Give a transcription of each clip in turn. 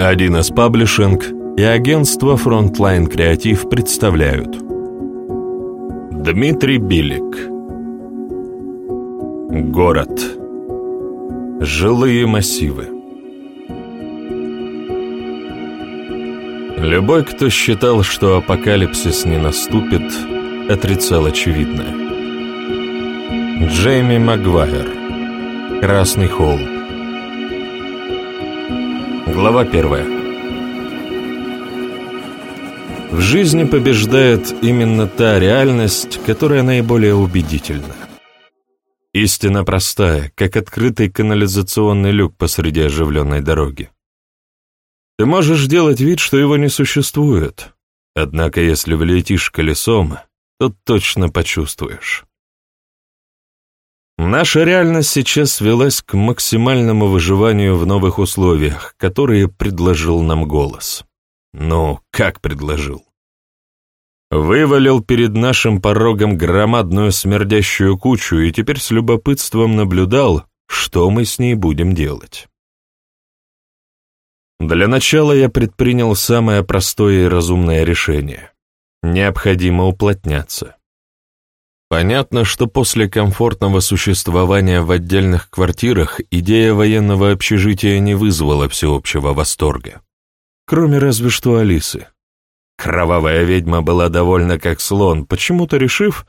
Один из паблишинг и агентство Frontline Креатив представляют. Дмитрий Билик Город. Жилые массивы. Любой, кто считал, что апокалипсис не наступит, отрицал очевидное. Джейми Магуайр Красный холл Глава первая В жизни побеждает именно та реальность, которая наиболее убедительна. Истина простая, как открытый канализационный люк посреди оживленной дороги. Ты можешь делать вид, что его не существует, однако если влетишь колесом, то точно почувствуешь. Наша реальность сейчас свелась к максимальному выживанию в новых условиях, которые предложил нам голос. Ну, как предложил? Вывалил перед нашим порогом громадную смердящую кучу и теперь с любопытством наблюдал, что мы с ней будем делать. Для начала я предпринял самое простое и разумное решение. Необходимо уплотняться. Понятно, что после комфортного существования в отдельных квартирах идея военного общежития не вызвала всеобщего восторга. Кроме разве что Алисы. Кровавая ведьма была довольна как слон, почему-то решив,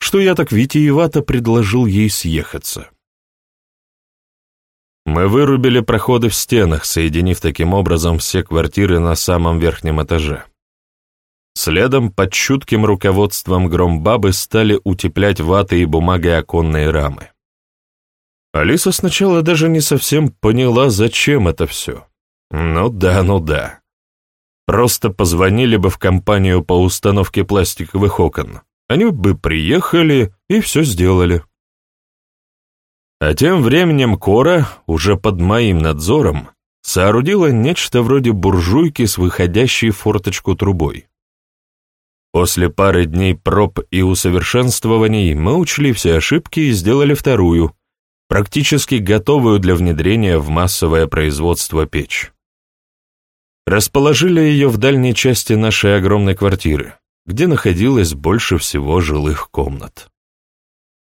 что я так витиевато предложил ей съехаться. Мы вырубили проходы в стенах, соединив таким образом все квартиры на самом верхнем этаже. Следом под чутким руководством громбабы стали утеплять ватой и бумагой оконные рамы. Алиса сначала даже не совсем поняла, зачем это все. Ну да, ну да. Просто позвонили бы в компанию по установке пластиковых окон. Они бы приехали и все сделали. А тем временем Кора, уже под моим надзором, соорудила нечто вроде буржуйки с выходящей форточку трубой. После пары дней проб и усовершенствований мы учли все ошибки и сделали вторую, практически готовую для внедрения в массовое производство печь. Расположили ее в дальней части нашей огромной квартиры, где находилось больше всего жилых комнат.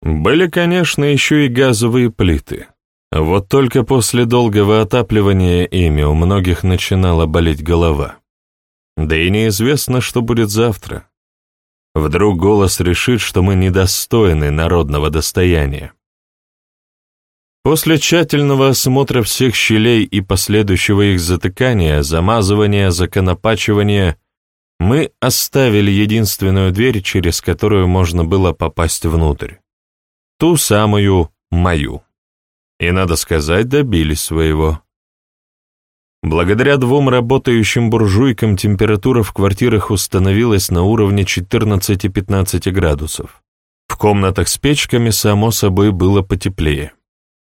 Были, конечно, еще и газовые плиты. Вот только после долгого отапливания ими у многих начинала болеть голова. Да и неизвестно, что будет завтра. Вдруг голос решит, что мы недостойны народного достояния. После тщательного осмотра всех щелей и последующего их затыкания, замазывания, законопачивания, мы оставили единственную дверь, через которую можно было попасть внутрь. Ту самую мою. И, надо сказать, добились своего. Благодаря двум работающим буржуйкам температура в квартирах установилась на уровне 14-15 градусов. В комнатах с печками, само собой, было потеплее.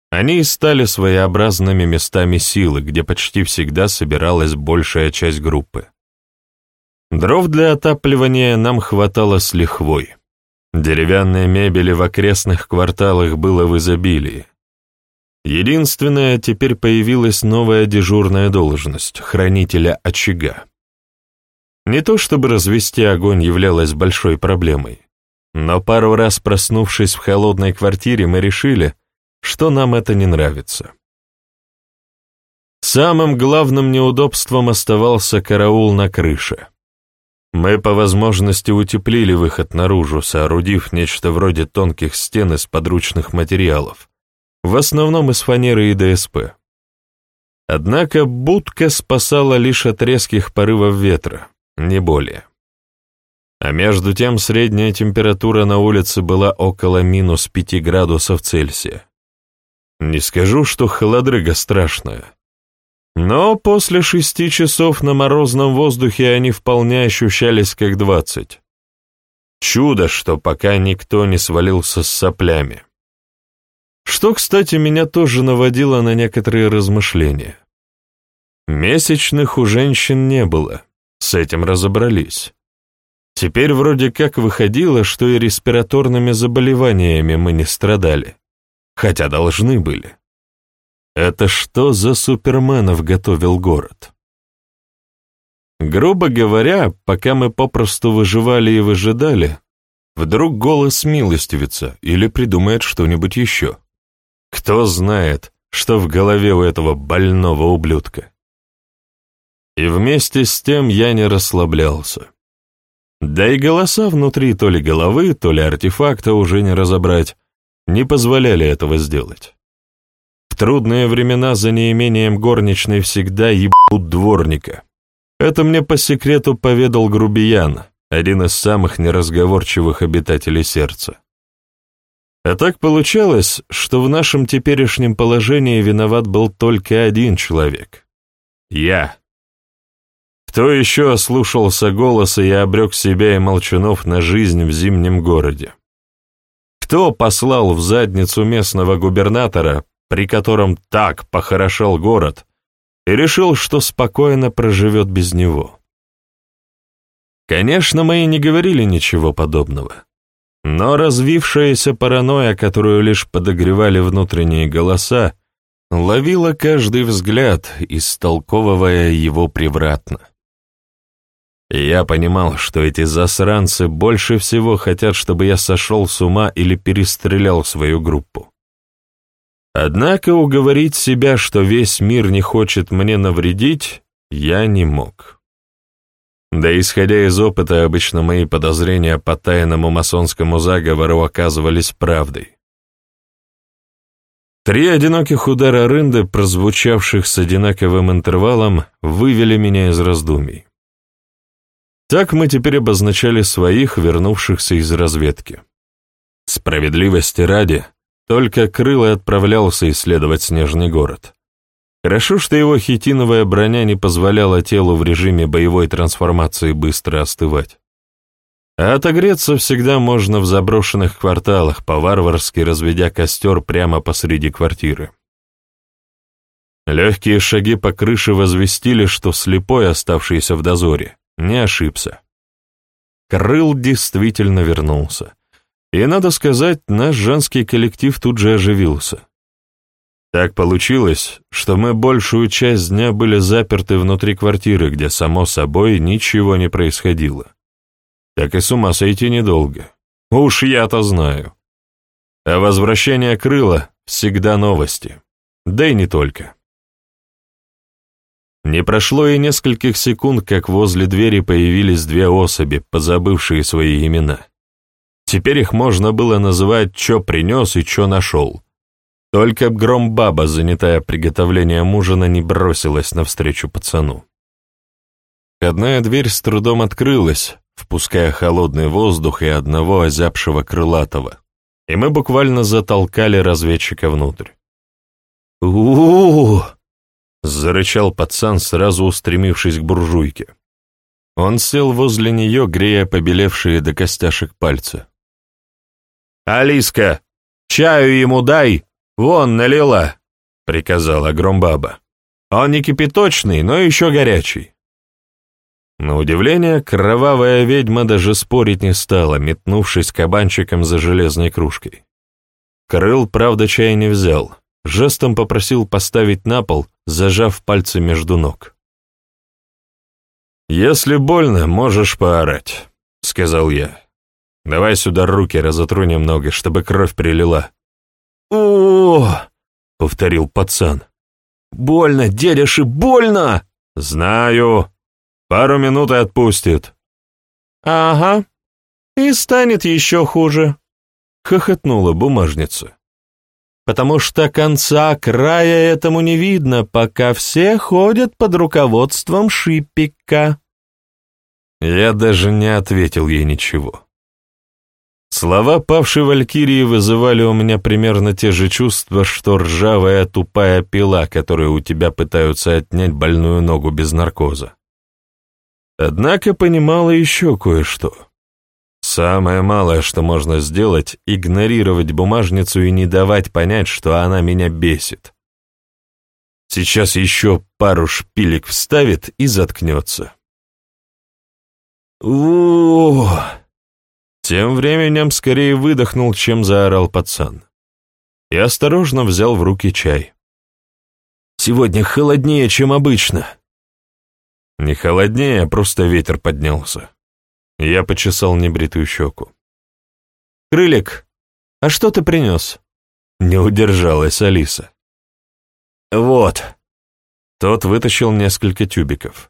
Они и стали своеобразными местами силы, где почти всегда собиралась большая часть группы. Дров для отапливания нам хватало с лихвой. Деревянной мебели в окрестных кварталах было в изобилии. Единственное, теперь появилась новая дежурная должность — хранителя очага. Не то чтобы развести огонь являлось большой проблемой, но пару раз проснувшись в холодной квартире, мы решили, что нам это не нравится. Самым главным неудобством оставался караул на крыше. Мы по возможности утеплили выход наружу, соорудив нечто вроде тонких стен из подручных материалов, в основном из фанеры и ДСП. Однако будка спасала лишь от резких порывов ветра, не более. А между тем средняя температура на улице была около минус пяти градусов Цельсия. Не скажу, что холодрыга страшная, но после шести часов на морозном воздухе они вполне ощущались как двадцать. Чудо, что пока никто не свалился с соплями. Что, кстати, меня тоже наводило на некоторые размышления. Месячных у женщин не было, с этим разобрались. Теперь вроде как выходило, что и респираторными заболеваниями мы не страдали, хотя должны были. Это что за суперменов готовил город? Грубо говоря, пока мы попросту выживали и выжидали, вдруг голос милостивится или придумает что-нибудь еще. Кто знает, что в голове у этого больного ублюдка. И вместе с тем я не расслаблялся. Да и голоса внутри то ли головы, то ли артефакта уже не разобрать, не позволяли этого сделать. В трудные времена за неимением горничной всегда ебут дворника. Это мне по секрету поведал грубиян, один из самых неразговорчивых обитателей сердца. А так получалось, что в нашем теперешнем положении виноват был только один человек — я. Кто еще ослушался голоса и обрек себя и молчунов на жизнь в зимнем городе? Кто послал в задницу местного губернатора, при котором так похорошел город, и решил, что спокойно проживет без него? Конечно, мы и не говорили ничего подобного. Но развившаяся паранойя, которую лишь подогревали внутренние голоса, ловила каждый взгляд, истолковывая его превратно. Я понимал, что эти засранцы больше всего хотят, чтобы я сошел с ума или перестрелял свою группу. Однако уговорить себя, что весь мир не хочет мне навредить, я не мог. Да исходя из опыта, обычно мои подозрения по тайному масонскому заговору оказывались правдой. Три одиноких удара рынды, прозвучавших с одинаковым интервалом, вывели меня из раздумий. Так мы теперь обозначали своих, вернувшихся из разведки. Справедливости ради, только Крыло отправлялся исследовать Снежный город. Хорошо, что его хитиновая броня не позволяла телу в режиме боевой трансформации быстро остывать. А отогреться всегда можно в заброшенных кварталах, по-варварски разведя костер прямо посреди квартиры. Легкие шаги по крыше возвестили, что слепой, оставшийся в дозоре, не ошибся. Крыл действительно вернулся. И, надо сказать, наш женский коллектив тут же оживился. Так получилось, что мы большую часть дня были заперты внутри квартиры, где, само собой, ничего не происходило. Так и с ума сойти недолго. Уж я-то знаю. А возвращение крыла — всегда новости. Да и не только. Не прошло и нескольких секунд, как возле двери появились две особи, позабывшие свои имена. Теперь их можно было называть «чё принес» и «чё нашел». Только Громбаба, занятая приготовлением ужина, не бросилась навстречу пацану. Одна дверь с трудом открылась, впуская холодный воздух и одного озябшего крылатого, и мы буквально затолкали разведчика внутрь. -у, -у зарычал пацан, сразу устремившись к буржуйке. Он сел возле нее, грея побелевшие до костяшек пальцы. «Алиска, чаю ему дай, вон налила», — приказала Громбаба. «Он не кипяточный, но еще горячий». На удивление, кровавая ведьма даже спорить не стала, метнувшись кабанчиком за железной кружкой. Крыл, правда, чай не взял, жестом попросил поставить на пол, зажав пальцы между ног. «Если больно, можешь поорать», — сказал я. «Давай сюда руки разотру немного, чтобы кровь прилила». «О!» — повторил пацан. «Больно, дедуши, больно!» «Знаю. Пару минут и отпустит». «Ага. И станет еще хуже», — хохотнула бумажница потому что конца края этому не видно, пока все ходят под руководством Шипика. Я даже не ответил ей ничего. Слова павшей валькирии вызывали у меня примерно те же чувства, что ржавая тупая пила, которую у тебя пытаются отнять больную ногу без наркоза. Однако понимала еще кое-что. Самое малое, что можно сделать, игнорировать бумажницу и не давать понять, что она меня бесит. Сейчас еще пару шпилек вставит и заткнется. у Тем временем скорее выдохнул, чем заорал пацан. И осторожно взял в руки чай. «Сегодня холоднее, чем обычно». Не холоднее, просто ветер поднялся. Я почесал небритую щеку. «Крылик, а что ты принес?» Не удержалась Алиса. «Вот». Тот вытащил несколько тюбиков.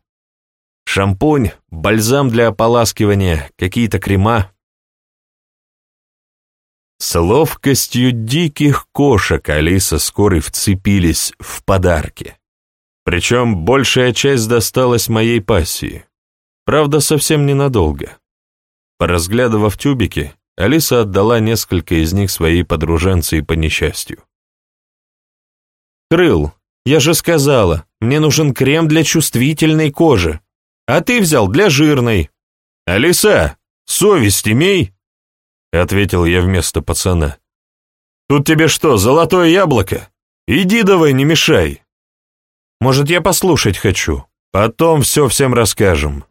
«Шампунь, бальзам для ополаскивания, какие-то крема». С ловкостью диких кошек Алиса с Корой вцепились в подарки. Причем большая часть досталась моей пассии. Правда, совсем ненадолго. Поразглядывав тюбики, Алиса отдала несколько из них своей подруженце и по несчастью. «Крыл, я же сказала, мне нужен крем для чувствительной кожи, а ты взял для жирной». «Алиса, совесть имей!» — ответил я вместо пацана. «Тут тебе что, золотое яблоко? Иди давай, не мешай!» «Может, я послушать хочу? Потом все всем расскажем».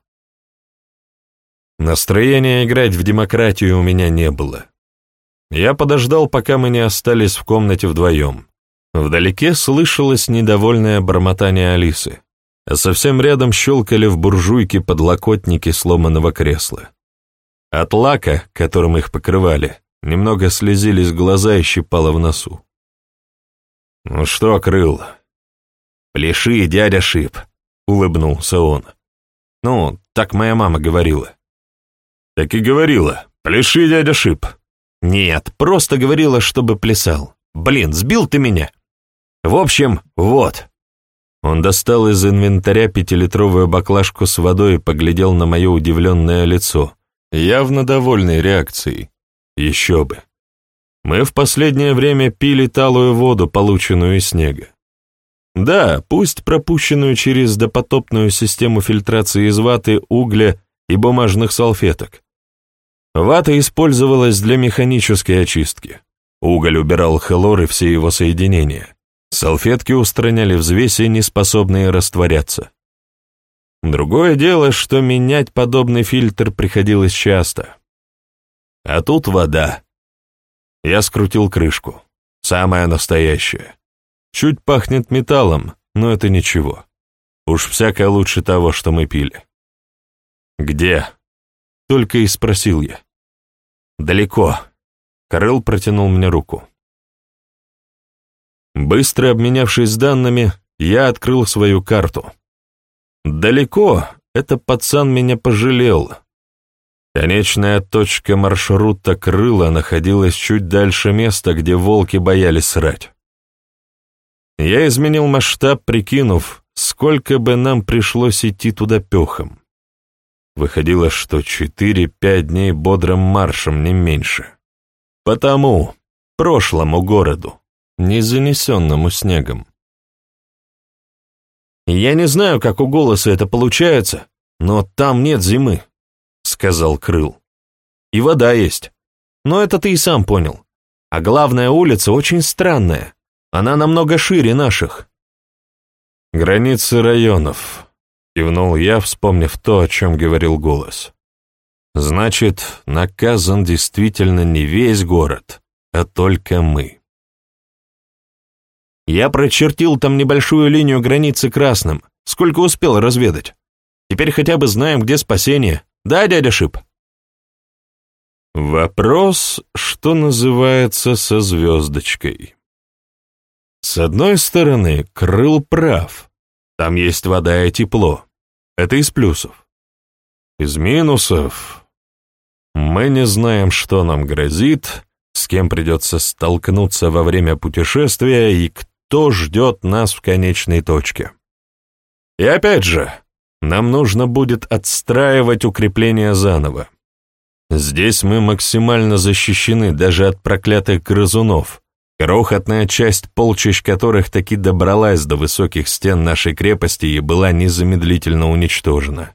Настроения играть в демократию у меня не было. Я подождал, пока мы не остались в комнате вдвоем. Вдалеке слышалось недовольное бормотание Алисы, а совсем рядом щелкали в буржуйке подлокотники сломанного кресла. От лака, которым их покрывали, немного слезились глаза и щипало в носу. «Ну что, Крыл?» «Пляши, дядя Шип», — улыбнулся он. «Ну, так моя мама говорила». «Так и говорила. Пляши, дядя Шип». «Нет, просто говорила, чтобы плясал. Блин, сбил ты меня». «В общем, вот». Он достал из инвентаря пятилитровую баклажку с водой и поглядел на мое удивленное лицо, явно довольной реакцией. Еще бы. Мы в последнее время пили талую воду, полученную из снега. Да, пусть пропущенную через допотопную систему фильтрации из ваты, угля и бумажных салфеток. Вата использовалась для механической очистки. Уголь убирал хлор и все его соединения. Салфетки устраняли взвеси, не способные растворяться. Другое дело, что менять подобный фильтр приходилось часто. А тут вода. Я скрутил крышку. Самая настоящая. Чуть пахнет металлом, но это ничего. Уж всякое лучше того, что мы пили. «Где?» — только и спросил я. «Далеко». Карел протянул мне руку. Быстро обменявшись данными, я открыл свою карту. Далеко, это пацан меня пожалел. Конечная точка маршрута крыла находилась чуть дальше места, где волки боялись срать. Я изменил масштаб, прикинув, сколько бы нам пришлось идти туда пехом. Выходило, что четыре-пять дней бодрым маршем, не меньше. Потому прошлому городу, не занесенному снегом. «Я не знаю, как у голоса это получается, но там нет зимы», — сказал Крыл. «И вода есть. Но это ты и сам понял. А главная улица очень странная. Она намного шире наших». «Границы районов», — кивнул я, вспомнив то, о чем говорил голос. «Значит, наказан действительно не весь город, а только мы». Я прочертил там небольшую линию границы красным, сколько успел разведать. Теперь хотя бы знаем, где спасение. Да, дядя Шип?» Вопрос, что называется, со звездочкой. С одной стороны, Крыл прав. Там есть вода и тепло. Это из плюсов. Из минусов мы не знаем, что нам грозит, с кем придется столкнуться во время путешествия и кто что ждет нас в конечной точке. И опять же, нам нужно будет отстраивать укрепления заново. Здесь мы максимально защищены даже от проклятых грызунов, крохотная часть полчищ которых таки добралась до высоких стен нашей крепости и была незамедлительно уничтожена.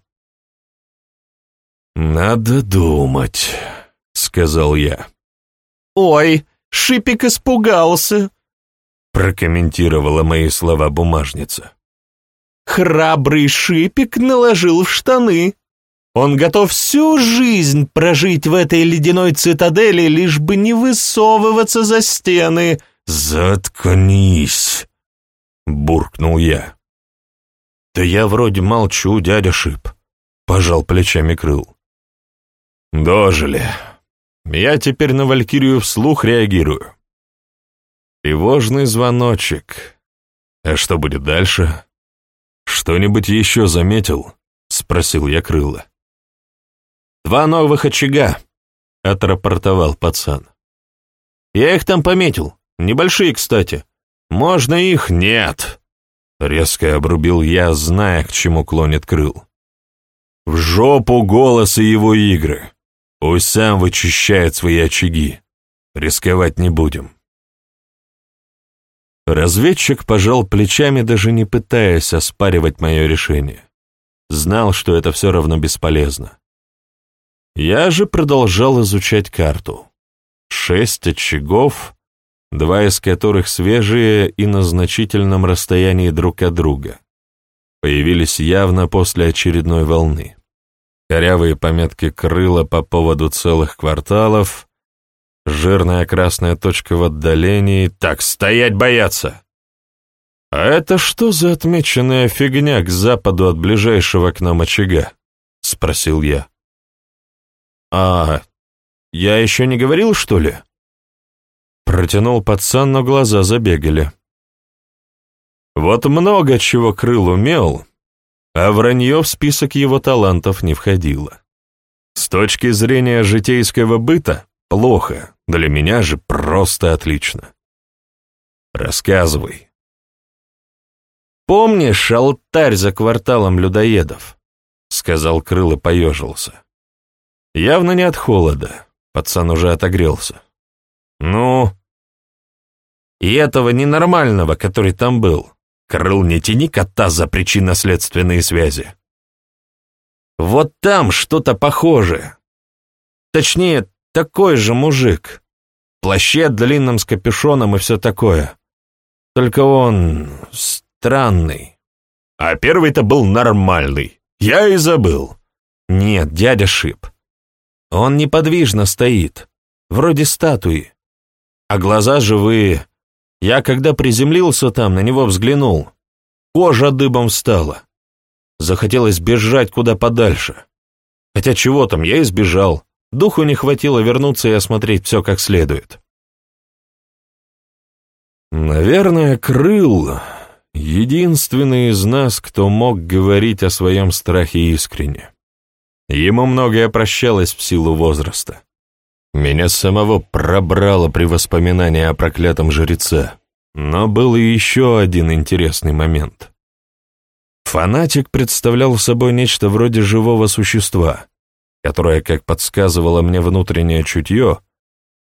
«Надо думать», — сказал я. «Ой, Шипик испугался», прокомментировала мои слова бумажница. «Храбрый шипик наложил в штаны. Он готов всю жизнь прожить в этой ледяной цитадели, лишь бы не высовываться за стены». «Заткнись!» — буркнул я. «Да я вроде молчу, дядя Шип», — пожал плечами Крыл. «Дожили. Я теперь на Валькирию вслух реагирую. Тревожный звоночек. А что будет дальше? Что-нибудь еще заметил?» — спросил я Крыла. «Два новых очага», — отрапортовал пацан. «Я их там пометил. Небольшие, кстати. Можно их?» «Нет!» — резко обрубил я, зная, к чему клонит Крыл. «В жопу голос его игры. Пусть сам вычищает свои очаги. Рисковать не будем». Разведчик пожал плечами, даже не пытаясь оспаривать мое решение. Знал, что это все равно бесполезно. Я же продолжал изучать карту. Шесть очагов, два из которых свежие и на значительном расстоянии друг от друга, появились явно после очередной волны. Корявые пометки крыла по поводу целых кварталов, жирная красная точка в отдалении. Так, стоять бояться! А это что за отмеченная фигня к западу от ближайшего к нам очага? — спросил я. «А я еще не говорил, что ли?» Протянул пацан, но глаза забегали. Вот много чего Крыл умел, а вранье в список его талантов не входило. С точки зрения житейского быта — плохо, для меня же просто отлично. Рассказывай. «Помнишь алтарь за кварталом людоедов?» — сказал Крыл и поежился. Явно не от холода. Пацан уже отогрелся. Ну? И этого ненормального, который там был. Крыл не тяни кота за причинно-следственные связи. Вот там что-то похожее. Точнее, такой же мужик. Плаще длинном с капюшоном и все такое. Только он странный. А первый-то был нормальный. Я и забыл. Нет, дядя Шип. Он неподвижно стоит, вроде статуи. А глаза живые. Я, когда приземлился там, на него взглянул. Кожа дыбом встала. Захотелось бежать куда подальше. Хотя чего там, я избежал. Духу не хватило вернуться и осмотреть все как следует. Наверное, Крыл — единственный из нас, кто мог говорить о своем страхе искренне. Ему многое прощалось в силу возраста. Меня самого пробрало при воспоминании о проклятом жреце. Но был и еще один интересный момент. Фанатик представлял собой нечто вроде живого существа, которое, как подсказывало мне внутреннее чутье,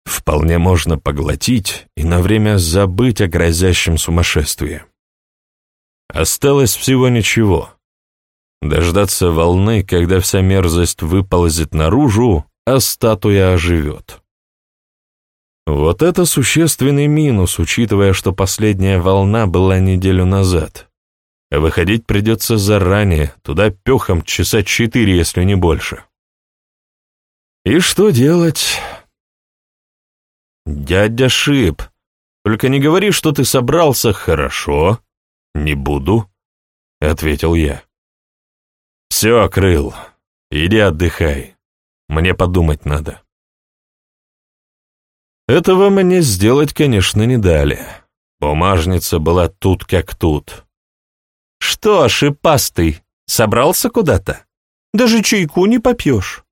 вполне можно поглотить и на время забыть о грозящем сумасшествии. Осталось всего ничего — Дождаться волны, когда вся мерзость выползет наружу, а статуя оживет. Вот это существенный минус, учитывая, что последняя волна была неделю назад. выходить придется заранее, туда пехом часа четыре, если не больше. И что делать? Дядя Шип, только не говори, что ты собрался. Хорошо, не буду, — ответил я. «Все, Крыл, иди отдыхай. Мне подумать надо». Этого мне сделать, конечно, не дали. Бумажница была тут как тут. «Что, шипастый, собрался куда-то? Даже чайку не попьешь?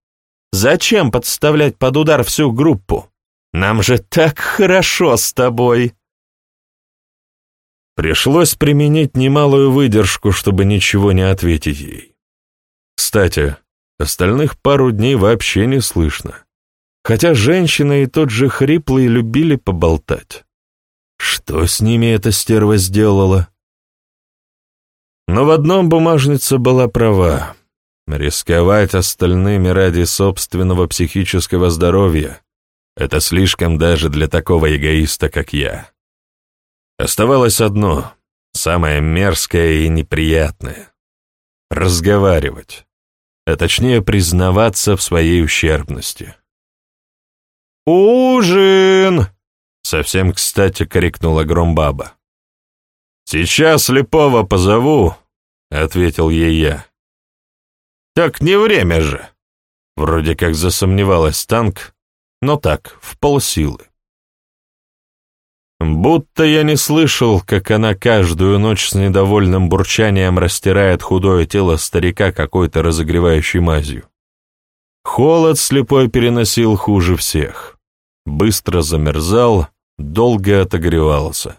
Зачем подставлять под удар всю группу? Нам же так хорошо с тобой!» Пришлось применить немалую выдержку, чтобы ничего не ответить ей. Кстати, остальных пару дней вообще не слышно. Хотя женщина и тот же хриплый любили поболтать. Что с ними эта стерва сделала? Но в одном бумажница была права. Рисковать остальными ради собственного психического здоровья — это слишком даже для такого эгоиста, как я. Оставалось одно, самое мерзкое и неприятное — разговаривать а точнее признаваться в своей ущербности. «Ужин!» — совсем кстати крикнула Громбаба. «Сейчас слепого позову, ответил ей я. Так не время же. Вроде как засомневалась танк, но так, в полсилы. Будто я не слышал, как она каждую ночь с недовольным бурчанием растирает худое тело старика какой-то разогревающей мазью. Холод слепой переносил хуже всех. Быстро замерзал, долго отогревался.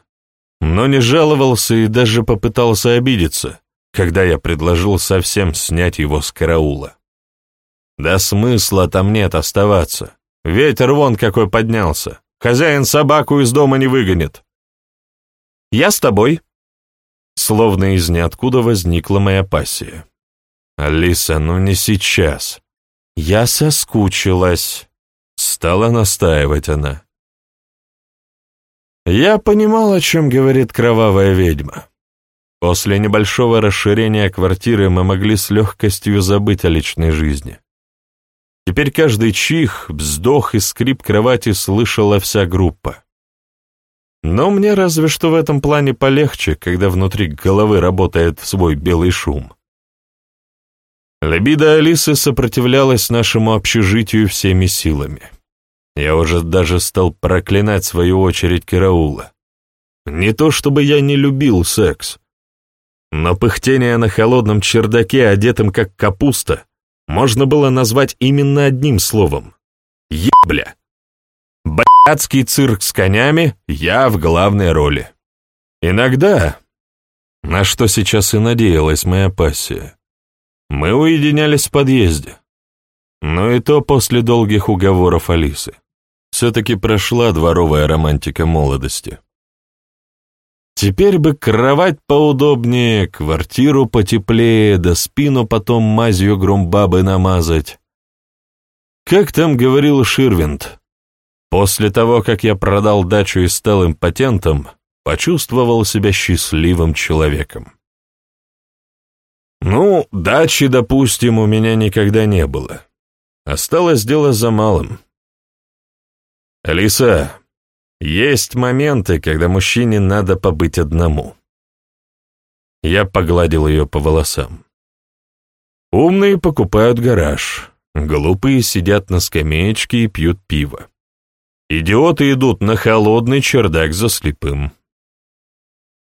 Но не жаловался и даже попытался обидеться, когда я предложил совсем снять его с караула. Да смысла там нет оставаться. Ветер вон какой поднялся. Хозяин собаку из дома не выгонит. Я с тобой. Словно из ниоткуда возникла моя пассия. Алиса, ну не сейчас. Я соскучилась. Стала настаивать она. Я понимал, о чем говорит кровавая ведьма. После небольшого расширения квартиры мы могли с легкостью забыть о личной жизни. Теперь каждый чих, вздох и скрип кровати слышала вся группа. Но мне разве что в этом плане полегче, когда внутри головы работает свой белый шум. Либидо Алисы сопротивлялась нашему общежитию всеми силами. Я уже даже стал проклинать свою очередь караула. Не то чтобы я не любил секс, но пыхтение на холодном чердаке, одетым как капуста, можно было назвать именно одним словом — ебля. Блядский цирк с конями, я в главной роли. Иногда, на что сейчас и надеялась моя пассия, мы уединялись в подъезде. Но и то после долгих уговоров Алисы. Все-таки прошла дворовая романтика молодости. Теперь бы кровать поудобнее, квартиру потеплее, да спину потом мазью громбабы намазать. Как там говорил Ширвинд, после того, как я продал дачу и стал импотентом, почувствовал себя счастливым человеком. Ну, дачи, допустим, у меня никогда не было. Осталось дело за малым. Алиса, есть моменты, когда мужчине надо побыть одному. Я погладил ее по волосам. Умные покупают гараж, глупые сидят на скамеечке и пьют пиво. Идиоты идут на холодный чердак за слепым.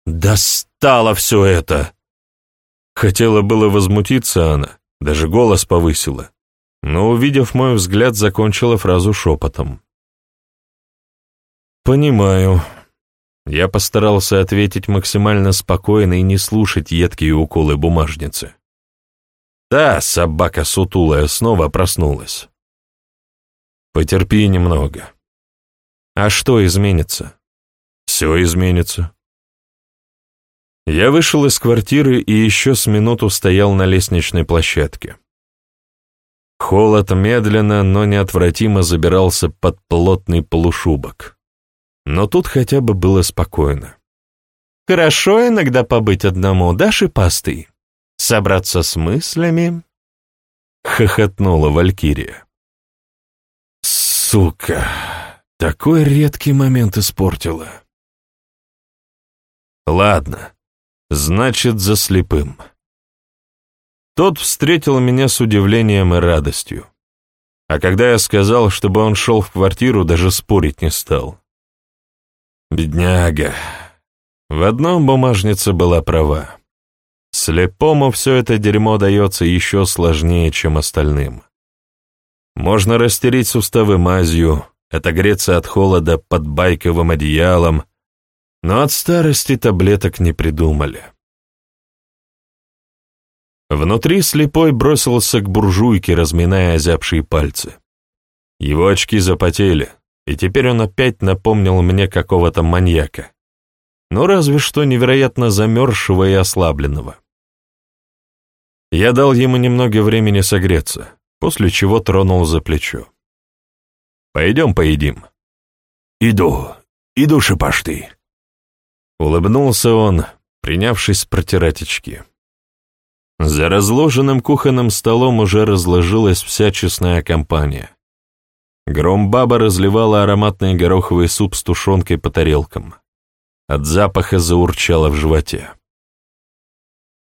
«Достало все это!» Хотела было возмутиться она, даже голос повысила, но, увидев мой взгляд, закончила фразу шепотом. «Понимаю». Я постарался ответить максимально спокойно и не слушать едкие уколы бумажницы. Да, собака сутулая снова проснулась. Потерпи немного. А что изменится? Все изменится. Я вышел из квартиры и еще с минуту стоял на лестничной площадке. Холод медленно, но неотвратимо забирался под плотный полушубок но тут хотя бы было спокойно. «Хорошо иногда побыть одному, да, шипастый? Собраться с мыслями?» — хохотнула Валькирия. «Сука, такой редкий момент испортила». «Ладно, значит, за слепым». Тот встретил меня с удивлением и радостью. А когда я сказал, чтобы он шел в квартиру, даже спорить не стал. Бедняга. В одном бумажница была права. Слепому все это дерьмо дается еще сложнее, чем остальным. Можно растереть суставы мазью, отогреться от холода под байковым одеялом, но от старости таблеток не придумали. Внутри слепой бросился к буржуйке, разминая озябшие пальцы. Его очки запотели, и теперь он опять напомнил мне какого-то маньяка. Ну, разве что невероятно замерзшего и ослабленного. Я дал ему немного времени согреться, после чего тронул за плечо. «Пойдем поедим». «Иду, иду, шипашты». Улыбнулся он, принявшись протирать очки. За разложенным кухонным столом уже разложилась вся честная компания. Громбаба разливала ароматный гороховый суп с тушенкой по тарелкам. От запаха заурчало в животе.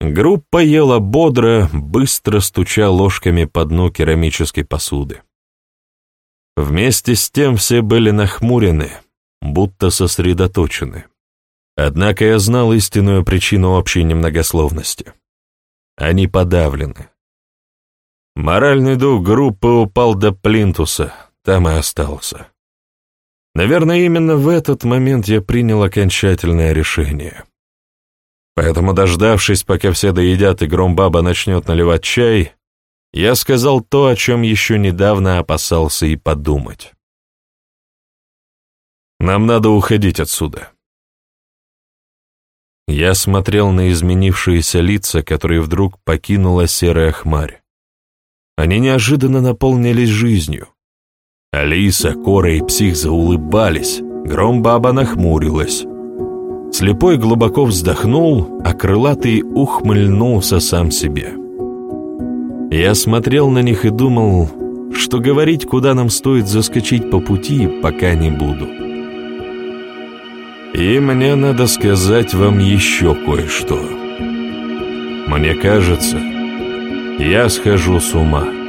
Группа ела бодро, быстро стуча ложками по дну керамической посуды. Вместе с тем все были нахмурены, будто сосредоточены. Однако я знал истинную причину общей немногословности. Они подавлены. Моральный дух группы упал до плинтуса, там и остался. Наверное, именно в этот момент я принял окончательное решение. Поэтому, дождавшись, пока все доедят и Громбаба начнет наливать чай, я сказал то, о чем еще недавно опасался и подумать. Нам надо уходить отсюда. Я смотрел на изменившиеся лица, которые вдруг покинула серая хмарь. Они неожиданно наполнились жизнью. Алиса, Кора и Псих заулыбались, Громбаба нахмурилась. Слепой глубоко вздохнул, а крылатый ухмыльнулся сам себе. Я смотрел на них и думал, что говорить, куда нам стоит заскочить по пути, пока не буду. И мне надо сказать вам еще кое-что. Мне кажется, я схожу с ума.